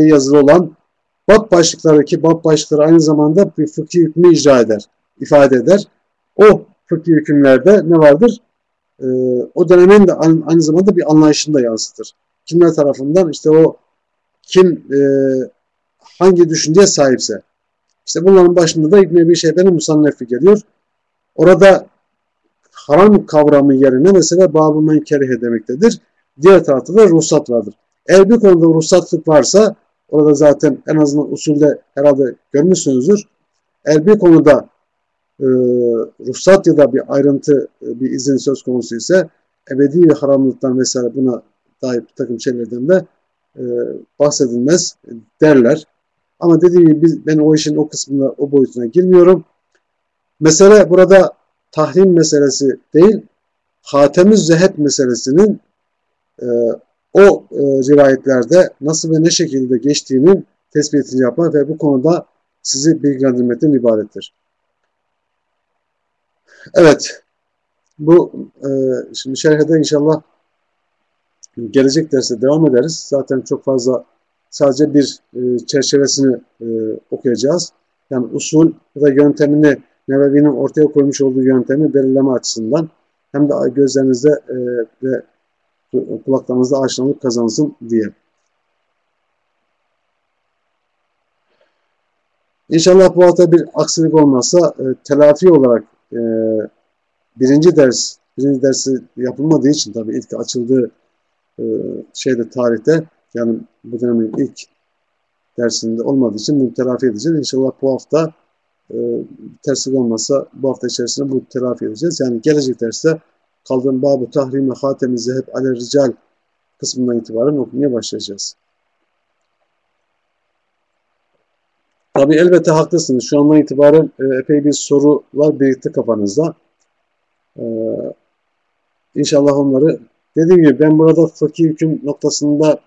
yazılı olan bab başlıkları ki bab başlıkları aynı zamanda bir fıkhi hükmü icra eder, ifade eder. O fıkhi hükümlerde ne vardır? Ee, o dönemin de aynı zamanda bir anlayışını yansıtır. Kimler tarafından işte o kim e, hangi düşünceye sahipse. İşte bunların başında da İbn Ebi Şeybe'nin musannefi geliyor. Orada haram kavramı yerine mesela babı men kerihe demektedir. Diğer tarafta da ruhsat vardır. Eğer bir konuda ruhsatlık varsa orada zaten en azından usulde herhalde görmüşsünüzdür. Eğer bir konuda e, ruhsat ya da bir ayrıntı, e, bir izin söz konusu ise ebedi ve haramlıktan vesaire buna dair bir takım şeylerden de e, bahsedilmez derler. Ama dediğim gibi ben o işin o kısmına, o boyutuna girmiyorum. Mesele burada tahrim meselesi değil, hatem-i zeheb meselesinin e, o e, rivayetlerde nasıl ve ne şekilde geçtiğinin tespitini yapmak ve bu konuda sizi bilgilendirmekten ibarettir. Evet, bu e, şimdi şerhede inşallah gelecek derste devam ederiz. Zaten çok fazla sadece bir e, çerçevesini e, okuyacağız. Yani usul ya da yöntemini Nebevi'nin ortaya koymuş olduğu yöntemi belirleme açısından hem de gözlerinizde e, ve kulaklarınızda aşinalık kazansın diye. İnşallah bu hafta bir aksilik olmazsa e, telafi olarak e, birinci ders, birinci dersi yapılmadığı için tabii ilk açıldığı e, şeyde tarihte yani bu dönemin ilk dersinde olmadığı için bunu telafi edeceğiz. İnşallah bu hafta e, terslik olmazsa bu hafta içerisinde bu telafi edeceğiz. Yani gelecek derste kaldığım Babu Tahrime Hatemi Zeheb Ale Rical kısmından itibaren okumaya başlayacağız. Tabi elbette haklısınız. Şu andan itibaren e, epey bir sorular birikti kafanızda. E, inşallah onları dediğim gibi ben burada fıkhi hüküm noktasında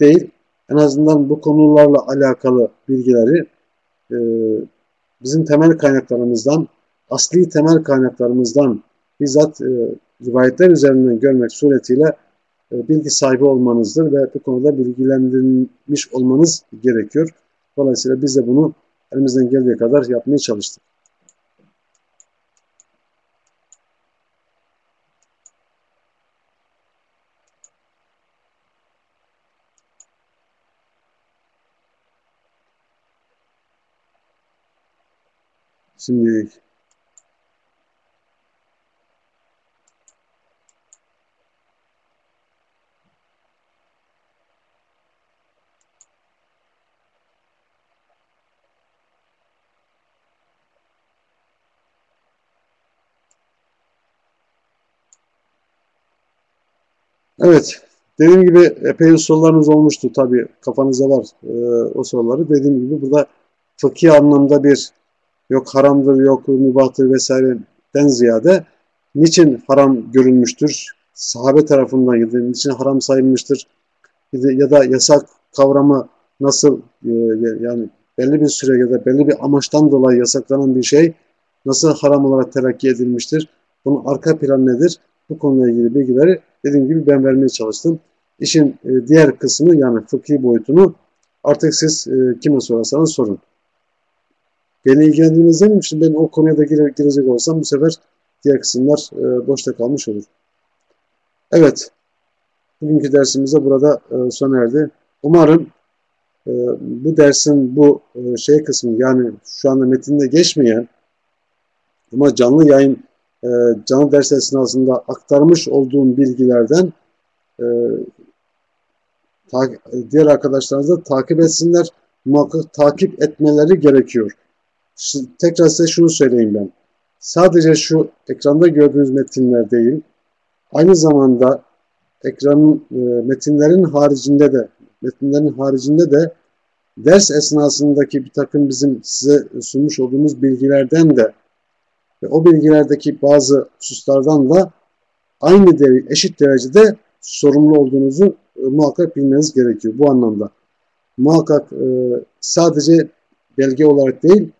değil en azından bu konularla alakalı bilgileri e, bizim temel kaynaklarımızdan, asli temel kaynaklarımızdan bizzat e, rivayetler üzerinden görmek suretiyle e, bilgi sahibi olmanızdır ve bu konuda bilgilendirilmiş olmanız gerekiyor. Dolayısıyla biz de bunu elimizden geldiği kadar yapmaya çalıştık. Şimdi Evet, dediğim gibi epey sorularınız olmuştu tabii kafanızda var e, o soruları. Dediğim gibi burada fıkhi anlamda bir yok haramdır, yok mübahtır vesaireden ziyade niçin haram görülmüştür? Sahabe tarafından ya da niçin haram sayılmıştır? Ya da yasak kavramı nasıl e, yani belli bir süre ya da belli bir amaçtan dolayı yasaklanan bir şey nasıl haram olarak telakki edilmiştir? Bunun arka planı nedir? Bu konuyla ilgili bilgileri dediğim gibi ben vermeye çalıştım. İşin e, diğer kısmı yani fıkhi boyutunu artık siz e, kime sorarsanız sorun. Beni ilgilendirmez değil mi? Şimdi ben o konuya da gire, girecek olsam bu sefer diğer kısımlar e, boşta kalmış olur. Evet. Bugünkü dersimiz de burada sona erdi. Umarım bu dersin bu şey kısmı yani şu anda metinde geçmeyen ama canlı yayın e, canlı ders esnasında aktarmış olduğum bilgilerden e, ta, diğer arkadaşlarınız da takip etsinler. Muhakkak takip etmeleri gerekiyor. Şimdi, tekrar size şunu söyleyeyim ben. Sadece şu ekranda gördüğünüz metinler değil, aynı zamanda ekranın e, metinlerin haricinde de metinlerin haricinde de ders esnasındaki bir takım bizim size sunmuş olduğumuz bilgilerden de ve o bilgilerdeki bazı hususlardan da aynı dere, eşit derecede sorumlu olduğunuzu e, muhakkak bilmeniz gerekiyor bu anlamda. Muhakkak e, sadece belge olarak değil,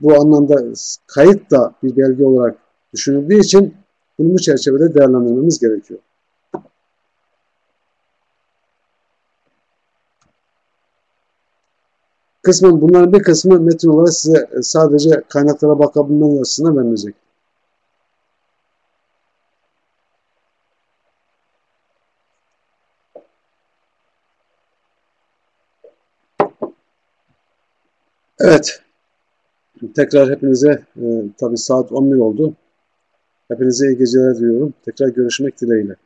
bu anlamda kayıt da bir belge olarak düşünüldüğü için bunu bu çerçevede değerlendirmemiz gerekiyor. Kısmen bunların bir kısmı metin olarak size sadece kaynaklara bakabilmeniz açısından verilecek. Evet. Tekrar hepinize e, tabii saat 11 oldu. Hepinize iyi geceler diliyorum. Tekrar görüşmek dileğiyle.